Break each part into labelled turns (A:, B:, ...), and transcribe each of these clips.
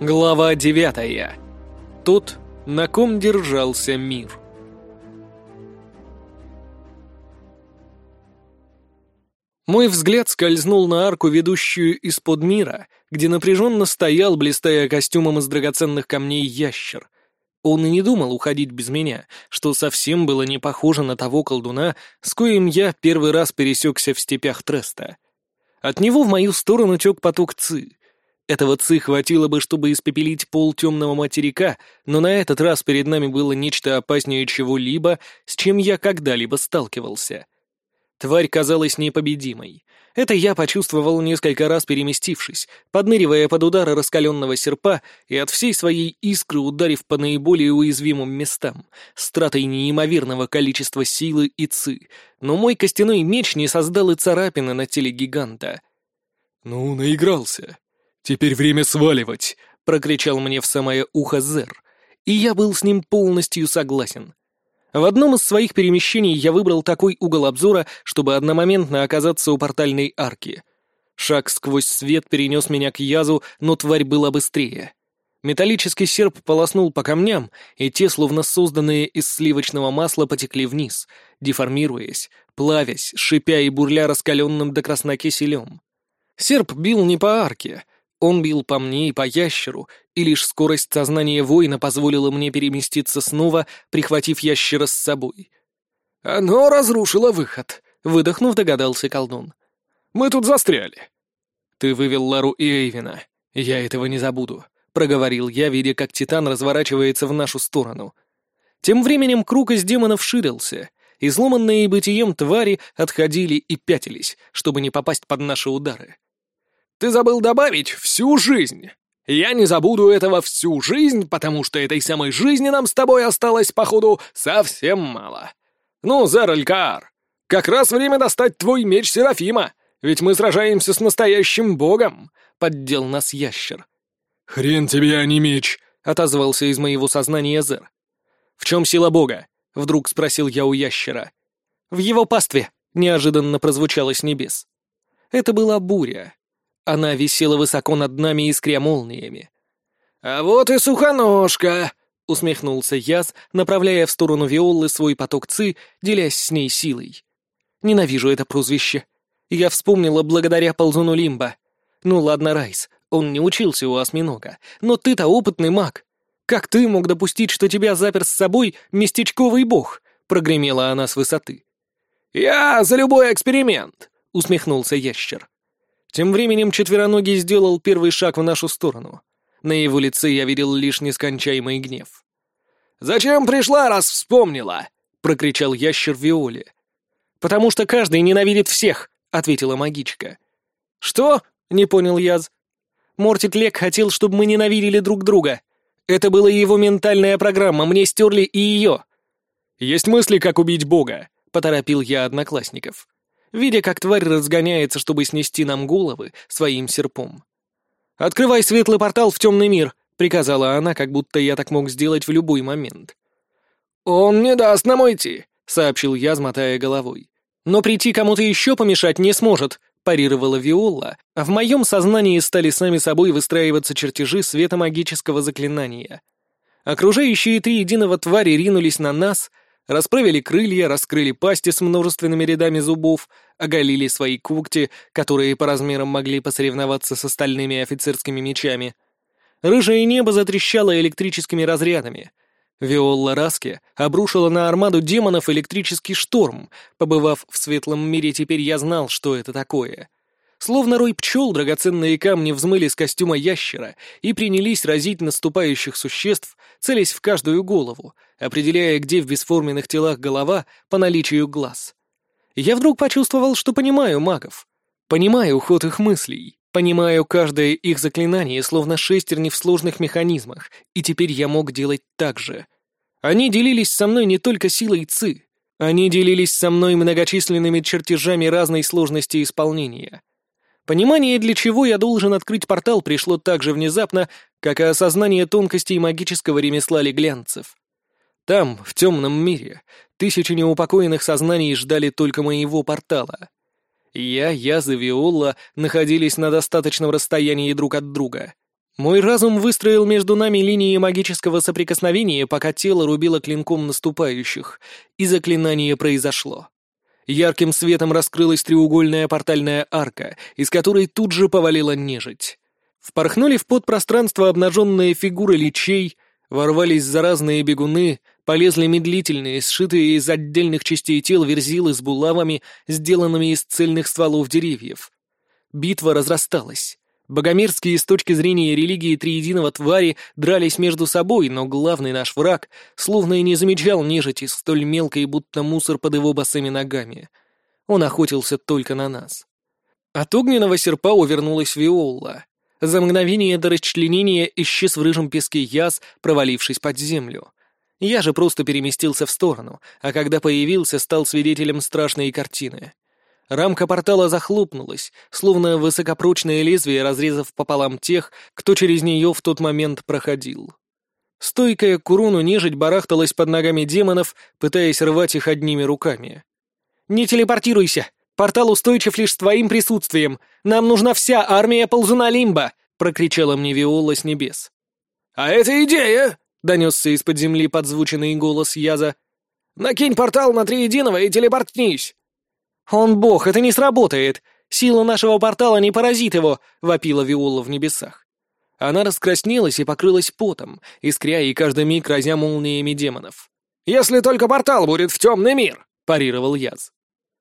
A: Глава девятая. Тот, на ком держался мир. Мой взгляд скользнул на арку, ведущую из-под мира, где напряженно стоял, блистая костюмом из драгоценных камней, ящер. Он и не думал уходить без меня, что совсем было не похоже на того колдуна, с коим я первый раз пересекся в степях Треста. От него в мою сторону тек поток ци — этого ци хватило бы, чтобы испепелить пол темного материка, но на этот раз перед нами было нечто опаснее чего-либо, с чем я когда-либо сталкивался. Тварь казалась непобедимой. Это я почувствовал несколько раз переместившись, подныривая под удары раскаленного серпа и от всей своей искры ударив по наиболее уязвимым местам, с неимоверного количества силы и ци, но мой костяной меч не создал и царапины на теле гиганта.
B: «Ну, наигрался», «Теперь время сваливать!»
A: — прокричал мне в самое ухо Зер, и я был с ним полностью согласен. В одном из своих перемещений я выбрал такой угол обзора, чтобы одномоментно оказаться у портальной арки. Шаг сквозь свет перенес меня к язу, но тварь была быстрее. Металлический серп полоснул по камням, и те, словно созданные из сливочного масла, потекли вниз, деформируясь, плавясь, шипя и бурля раскаленным до красна киселем. Серп бил не по арке, он бил по мне и по ящеру, и лишь скорость сознания воина позволила мне переместиться снова, прихватив ящера с собой.
B: «Оно разрушило выход», —
A: выдохнув, догадался колдун.
B: «Мы тут застряли».
A: «Ты вывел Лару и Эйвина. Я этого не забуду», — проговорил я, видя, как Титан разворачивается в нашу сторону. Тем временем круг из демонов ширился. Изломанные бытием твари отходили и пятились, чтобы не попасть под наши удары.
B: Ты забыл добавить «всю жизнь». Я не забуду этого всю жизнь, потому что этой самой жизни нам с тобой осталось, походу, совсем мало. Ну, Зералькар, как раз время достать твой меч Серафима, ведь мы сражаемся с настоящим богом», — поддел нас ящер.
C: «Хрен тебе, а не меч», —
A: отозвался из моего сознания Зер. «В чем сила бога?» — вдруг спросил я у ящера. «В его пастве», — неожиданно прозвучало с небес. Это была буря. Она висела высоко над нами, искря молниями.
B: «А вот и сухоножка!» — усмехнулся
A: Яс, направляя в сторону Виолы свой поток ци, делясь с ней силой. Ненавижу это прозвище. Я вспомнила благодаря ползуну Лимба. Ну ладно, Райс, он не учился у осьминога, но ты-то опытный маг. Как ты мог допустить, что тебя запер с собой местечковый бог?» — прогремела она с высоты.
B: «Я за любой эксперимент!» — усмехнулся ящер.
A: Тем временем четвероногий сделал первый шаг в нашу сторону. На его лице я видел лишь нескончаемый гнев.
B: «Зачем пришла, раз вспомнила?» — прокричал ящер Виоле.
A: «Потому что каждый ненавидит всех», — ответила магичка. «Что?» — не понял Яз. «Мортит Лек хотел, чтобы мы ненавидели друг друга. Это была его ментальная программа, мне стерли и ее».
B: «Есть мысли, как убить Бога», — поторопил я одноклассников
A: видя, как тварь разгоняется, чтобы снести нам головы своим серпом. «Открывай светлый портал в темный мир», — приказала она, как будто я так мог сделать в любой момент.
B: «Он не даст нам уйти», —
A: сообщил я, змотая головой. «Но прийти кому-то еще помешать не сможет», — парировала Виола, а в моем сознании стали сами собой выстраиваться чертежи светомагического заклинания. Окружающие три единого твари ринулись на нас, расправили крылья, раскрыли пасти с множественными рядами зубов, оголили свои когти, которые по размерам могли посоревноваться с остальными офицерскими мечами. Рыжее небо затрещало электрическими разрядами. Виолла Раске обрушила на армаду демонов электрический шторм. Побывав в светлом мире, теперь я знал, что это такое — Словно рой пчел, драгоценные камни взмыли с костюма ящера и принялись разить наступающих существ, целясь в каждую голову, определяя, где в бесформенных телах голова по наличию глаз. Я вдруг почувствовал, что понимаю магов. Понимаю ход их мыслей. Понимаю каждое их заклинание, словно шестерни в сложных механизмах, и теперь я мог делать так же. Они делились со мной не только силой ЦИ, они делились со мной многочисленными чертежами разной сложности исполнения. Понимание, для чего я должен открыть портал, пришло так же внезапно, как и осознание тонкостей магического ремесла леглянцев. Там, в темном мире, тысячи неупокоенных сознаний ждали только моего портала. Я, Яза, Виола находились на достаточном расстоянии друг от друга. Мой разум выстроил между нами линии магического соприкосновения, пока тело рубило клинком наступающих, и заклинание произошло. Ярким светом раскрылась треугольная портальная арка, из которой тут же повалила нежить. Впорхнули в подпространство обнаженные фигуры личей, ворвались заразные бегуны, полезли медлительные, сшитые из отдельных частей тел верзилы с булавами, сделанными из цельных стволов деревьев. Битва разрасталась. Богомерзкие с точки зрения религии триединого твари дрались между собой, но главный наш враг словно и не замечал нежити столь мелкой, будто мусор под его босыми ногами. Он охотился только на нас. От огненного серпа увернулась Виола. За мгновение до расчленения исчез в рыжем песке яз, провалившись под землю. Я же просто переместился в сторону, а когда появился, стал свидетелем страшной картины. Рамка портала захлопнулась, словно высокопрочное лезвие, разрезав пополам тех, кто через нее в тот момент проходил. Стойкая куруну нежить барахталась под ногами демонов, пытаясь рвать их одними руками. «Не телепортируйся! Портал устойчив лишь с твоим присутствием! Нам нужна вся армия ползуна Лимба!» — прокричала мне Виола с небес.
B: «А это идея!» — донесся
A: из-под земли подзвученный голос Яза.
B: «Накинь портал на Триединого и телепортнись!»
A: «Он бог, это не сработает! Сила нашего портала не поразит его!» — вопила Виола в небесах. Она раскраснелась и покрылась потом, искря и каждый миг разя молниями демонов.
B: «Если только портал будет в темный мир!» — парировал Яз.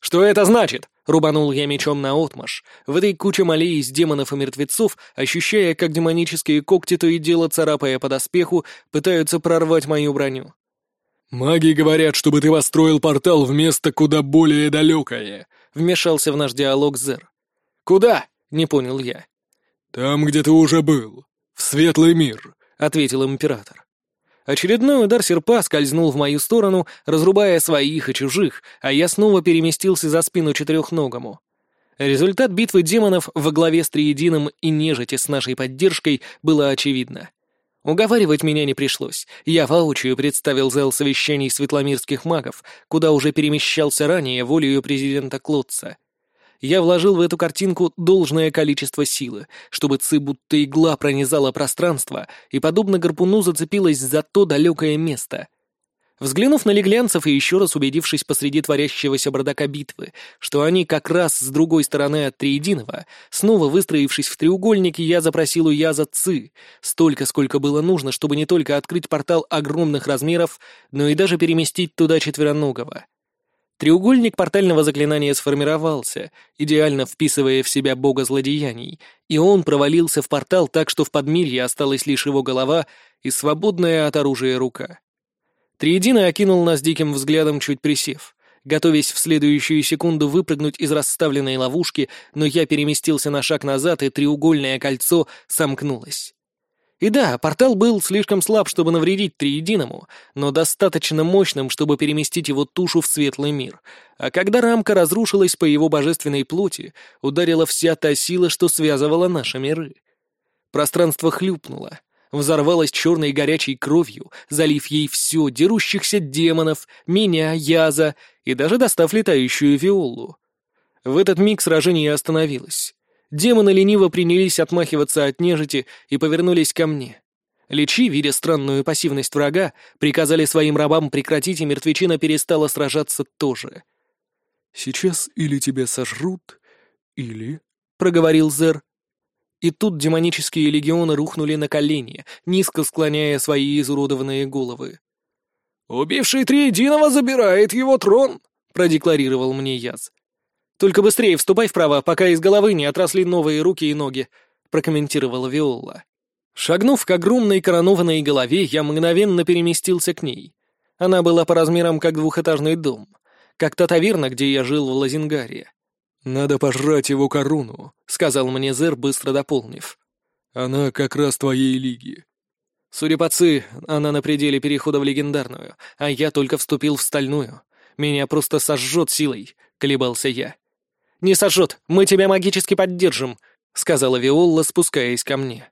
A: «Что это значит?» — рубанул я мечом на отмаш. В этой куче молей из демонов и мертвецов, ощущая, как демонические когти то и дело царапая по доспеху, пытаются прорвать мою броню.
C: «Маги говорят, чтобы ты построил портал в место куда более далекое», —
A: вмешался в наш диалог Зер. «Куда?» — не понял я.
C: «Там, где ты уже был. В светлый мир», — ответил император.
A: Очередной удар серпа скользнул в мою сторону, разрубая своих и чужих, а я снова переместился за спину четырехногому. Результат битвы демонов во главе с Триединым и Нежити с нашей поддержкой было очевидно. Уговаривать меня не пришлось. Я воочию представил зал совещаний светломирских магов, куда уже перемещался ранее волею президента Клотца. Я вложил в эту картинку должное количество силы, чтобы ци будто игла пронизала пространство и, подобно гарпуну, зацепилась за то далекое место. Взглянув на леглянцев и еще раз убедившись посреди творящегося бардака битвы, что они как раз с другой стороны от Триединого, снова выстроившись в треугольнике, я запросил у Яза Ци, столько, сколько было нужно, чтобы не только открыть портал огромных размеров, но и даже переместить туда четвероногого. Треугольник портального заклинания сформировался, идеально вписывая в себя бога злодеяний, и он провалился в портал так, что в подмирье осталась лишь его голова и свободная от оружия рука. Триедино окинул нас диким взглядом, чуть присев, готовясь в следующую секунду выпрыгнуть из расставленной ловушки, но я переместился на шаг назад, и треугольное кольцо сомкнулось. И да, портал был слишком слаб, чтобы навредить Триединому, но достаточно мощным, чтобы переместить его тушу в светлый мир. А когда рамка разрушилась по его божественной плоти, ударила вся та сила, что связывала наши миры. Пространство хлюпнуло, взорвалась черной горячей кровью, залив ей все, дерущихся демонов, меня, Яза и даже достав летающую виолу. В этот миг сражение остановилось. Демоны лениво принялись отмахиваться от нежити и повернулись ко мне. Личи, видя странную пассивность врага, приказали своим рабам прекратить, и мертвечина перестала сражаться тоже.
C: «Сейчас или тебя сожрут, или...»
A: — проговорил Зер. И тут демонические легионы рухнули на колени, низко склоняя свои изуродованные головы.
B: «Убивший Триединого забирает его трон», — продекларировал мне Яз.
A: «Только быстрее вступай вправо, пока из головы не отросли новые руки и ноги», — прокомментировала Виола. Шагнув к огромной коронованной голове, я мгновенно переместился к ней. Она была по размерам как двухэтажный дом, как та таверна, где я жил в Лазингаре.
C: «Надо пожрать его корону», —
A: сказал мне Зер, быстро дополнив.
C: «Она как раз твоей лиги».
A: Судя по ци, она на пределе перехода в легендарную, а я только вступил в стальную. Меня просто сожжет силой, — колебался я. «Не сожжет, мы тебя магически поддержим», — сказала Виолла, спускаясь ко мне.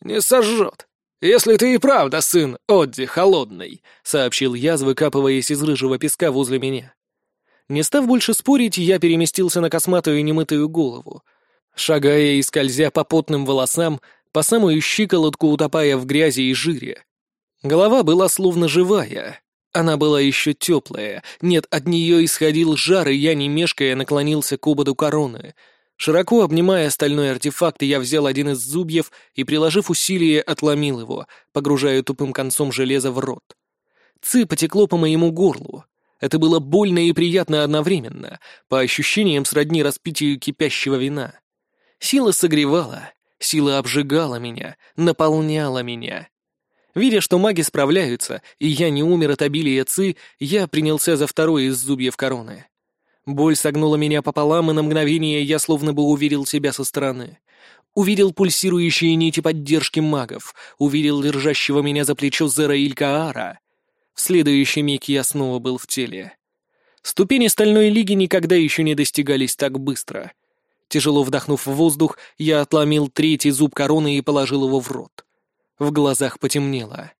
B: «Не сожжет, если ты и правда сын Одди Холодный», — сообщил я, выкапываясь из рыжего песка возле меня.
A: Не став больше спорить, я переместился на косматую немытую голову. Шагая и скользя по потным волосам, по самую щиколотку утопая в грязи и жире. Голова была словно живая. Она была еще теплая. Нет, от нее исходил жар, и я, не мешкая, наклонился к ободу короны. Широко обнимая стальной артефакт, я взял один из зубьев и, приложив усилие, отломил его, погружая тупым концом железа в рот. Ци потекло по моему горлу. Это было больно и приятно одновременно, по ощущениям сродни распитию кипящего вина. Сила согревала, сила обжигала меня, наполняла меня. Видя, что маги справляются, и я не умер от обилия ци, я принялся за второй из зубьев короны. Боль согнула меня пополам, и на мгновение я словно бы увидел себя со стороны. Увидел пульсирующие нити поддержки магов, увидел держащего меня за плечо Зера Илькаара. В следующий миг я снова был в теле. Ступени Стальной Лиги никогда еще не достигались так быстро. Тяжело вдохнув в воздух, я отломил третий зуб короны и положил его в рот. В глазах потемнело.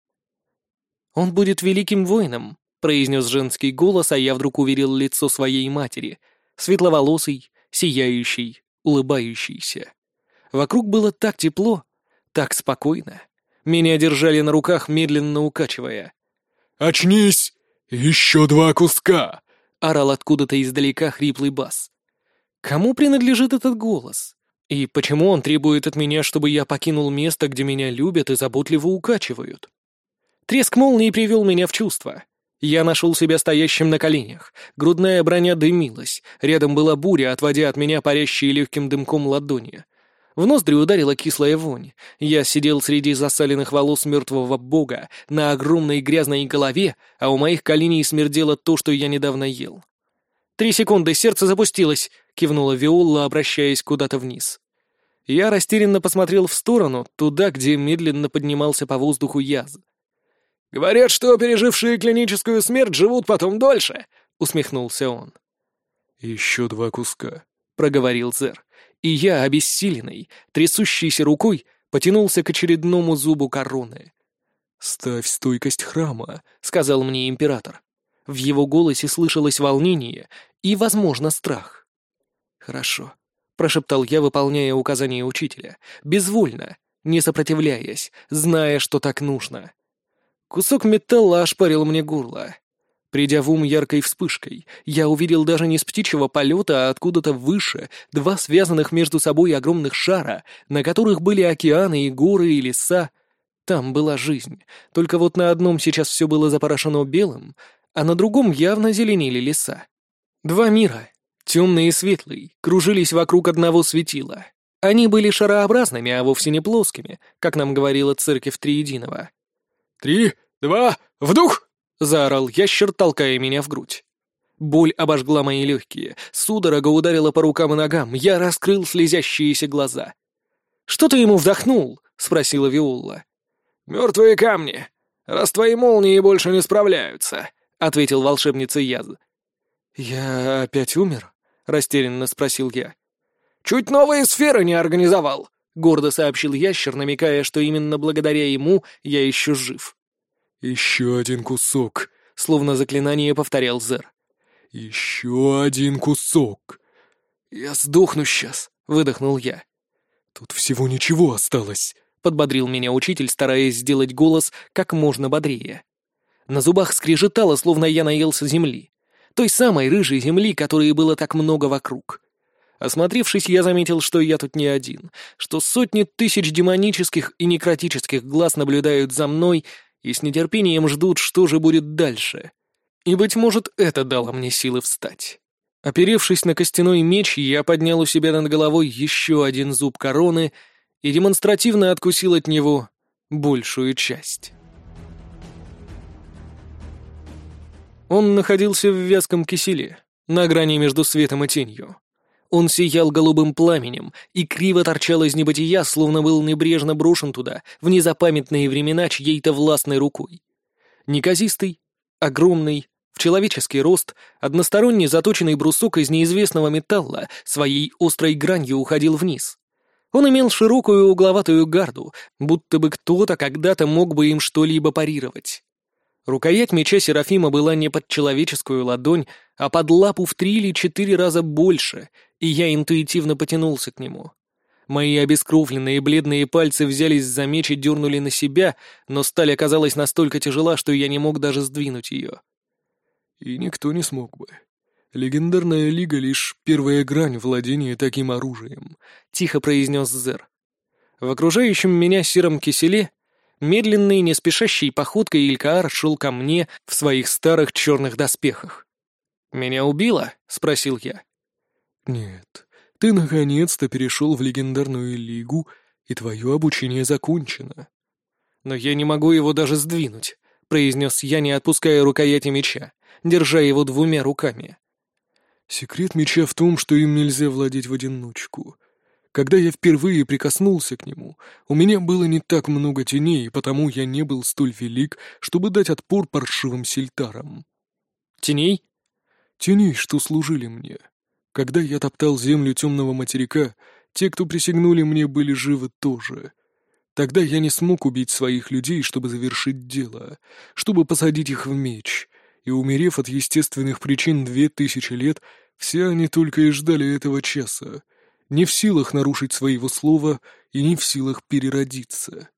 A: «Он будет великим воином», — произнес женский голос, а я вдруг уверил лицо своей матери, светловолосый, сияющий, улыбающийся. Вокруг было так тепло, так спокойно. Меня держали на руках, медленно укачивая.
C: «Очнись! Еще два куска!»
A: — орал откуда-то издалека хриплый бас. Кому принадлежит этот голос? И почему он требует от меня, чтобы я покинул место, где меня любят и заботливо укачивают? Треск молнии привел меня в чувство. Я нашел себя стоящим на коленях. Грудная броня дымилась. Рядом была буря, отводя от меня парящие легким дымком ладони. В ноздри ударила кислая вонь. Я сидел среди засаленных волос мертвого бога на огромной грязной голове, а у моих коленей смердело то, что я недавно ел. «Три секунды, сердце запустилось», — кивнула Виола, обращаясь куда-то вниз. Я растерянно посмотрел в сторону, туда, где медленно поднимался по воздуху яз.
B: «Говорят, что пережившие клиническую смерть живут потом дольше», — усмехнулся он.
C: «Еще два куска», —
A: проговорил Зер, и я, обессиленный, трясущейся рукой, потянулся к очередному зубу короны.
C: «Ставь стойкость храма», —
A: сказал мне император. В его голосе слышалось волнение и, возможно, страх. «Хорошо», — прошептал я, выполняя указания учителя, безвольно, не сопротивляясь, зная, что так нужно. Кусок металла ошпарил мне горло. Придя в ум яркой вспышкой, я увидел даже не с птичьего полета, а откуда-то выше два связанных между собой огромных шара, на которых были океаны и горы и леса. Там была жизнь, только вот на одном сейчас все было запорошено белым, а на другом явно зеленели леса. Два мира, темный и светлый, кружились вокруг одного светила. Они были шарообразными, а вовсе не плоскими, как нам говорила церковь Триединого.
B: «Три, два, вдух!»
A: — заорал ящер, толкая меня в грудь. Боль обожгла мои легкие, судорога ударила по рукам и ногам, я раскрыл слезящиеся глаза. «Что ты ему вдохнул?» — спросила Виола.
B: «Мертвые камни. Раз твои молнии больше не справляются», — ответил волшебница Яз.
A: «Я опять умер?» — растерянно спросил я.
B: «Чуть новые сферы не организовал», — гордо сообщил ящер, намекая, что именно благодаря ему я еще жив.
C: «Еще один кусок», —
A: словно заклинание повторял Зер.
C: «Еще один кусок».
A: «Я сдохну сейчас», — выдохнул я.
C: «Тут всего ничего осталось», —
A: подбодрил меня учитель, стараясь сделать голос как можно бодрее. На зубах скрежетало, словно я наелся земли. Той самой рыжей земли, которой было так много вокруг. Осмотревшись, я заметил, что я тут не один, что сотни тысяч демонических и некротических глаз наблюдают за мной и с нетерпением ждут, что же будет дальше. И, быть может, это дало мне силы встать. Оперевшись на костяной меч, я поднял у себя над головой еще один зуб короны и демонстративно откусил от него большую часть. Он находился в вязком киселе, на грани между светом и тенью. Он сиял голубым пламенем и криво торчал из небытия, словно был небрежно брошен туда, в незапамятные времена чьей-то властной рукой. Неказистый, огромный, в человеческий рост, односторонний заточенный брусок из неизвестного металла своей острой гранью уходил вниз. Он имел широкую угловатую гарду, будто бы кто-то когда-то мог бы им что-либо парировать. Рукоять меча Серафима была не под человеческую ладонь, а под лапу в три или четыре раза больше, и я интуитивно потянулся к нему. Мои обескровленные бледные пальцы взялись за меч и дернули на себя, но сталь оказалась настолько тяжела, что я не мог даже сдвинуть ее.
C: И никто не смог бы. Легендарная лига — лишь первая грань владения таким оружием, —
A: тихо произнес Зер. В окружающем меня сером киселе медленной, не спешащей походкой Илькаар шел ко мне в своих старых черных доспехах. «Меня убило?» — спросил я.
C: «Нет, ты наконец-то перешел в легендарную лигу, и твое обучение закончено».
A: «Но я не могу его даже сдвинуть», — произнес я, не отпуская рукояти меча, держа его двумя руками.
C: «Секрет меча в том, что им нельзя владеть в одиночку. Когда я впервые прикоснулся к нему, у меня было не так много теней, потому я не был столь велик, чтобы дать отпор паршивым сельтарам».
A: «Теней?»
C: «Теней, что служили мне». Когда я топтал землю темного материка, те, кто присягнули мне, были живы тоже. Тогда я не смог убить своих людей, чтобы завершить дело, чтобы посадить их в меч. И, умерев от естественных причин две тысячи лет, все они только и ждали этого часа, не в силах нарушить своего слова и не в силах переродиться.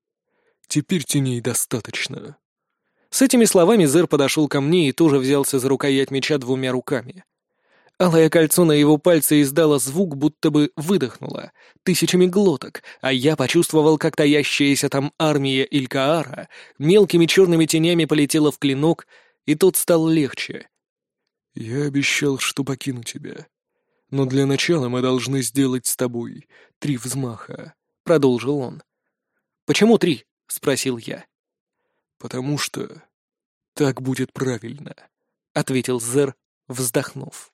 C: Теперь теней достаточно.
A: С этими словами Зер подошел ко мне и тоже взялся за рукоять меча двумя руками. Алое кольцо на его пальце издало звук, будто бы выдохнуло, тысячами глоток, а я почувствовал, как таящаяся там армия Илькаара мелкими черными тенями полетела в клинок, и тот стал легче.
C: «Я обещал, что покину тебя. Но для начала мы должны сделать с тобой три взмаха», — продолжил он.
A: «Почему три?» — спросил я.
C: «Потому что так будет правильно», —
A: ответил Зер, вздохнув.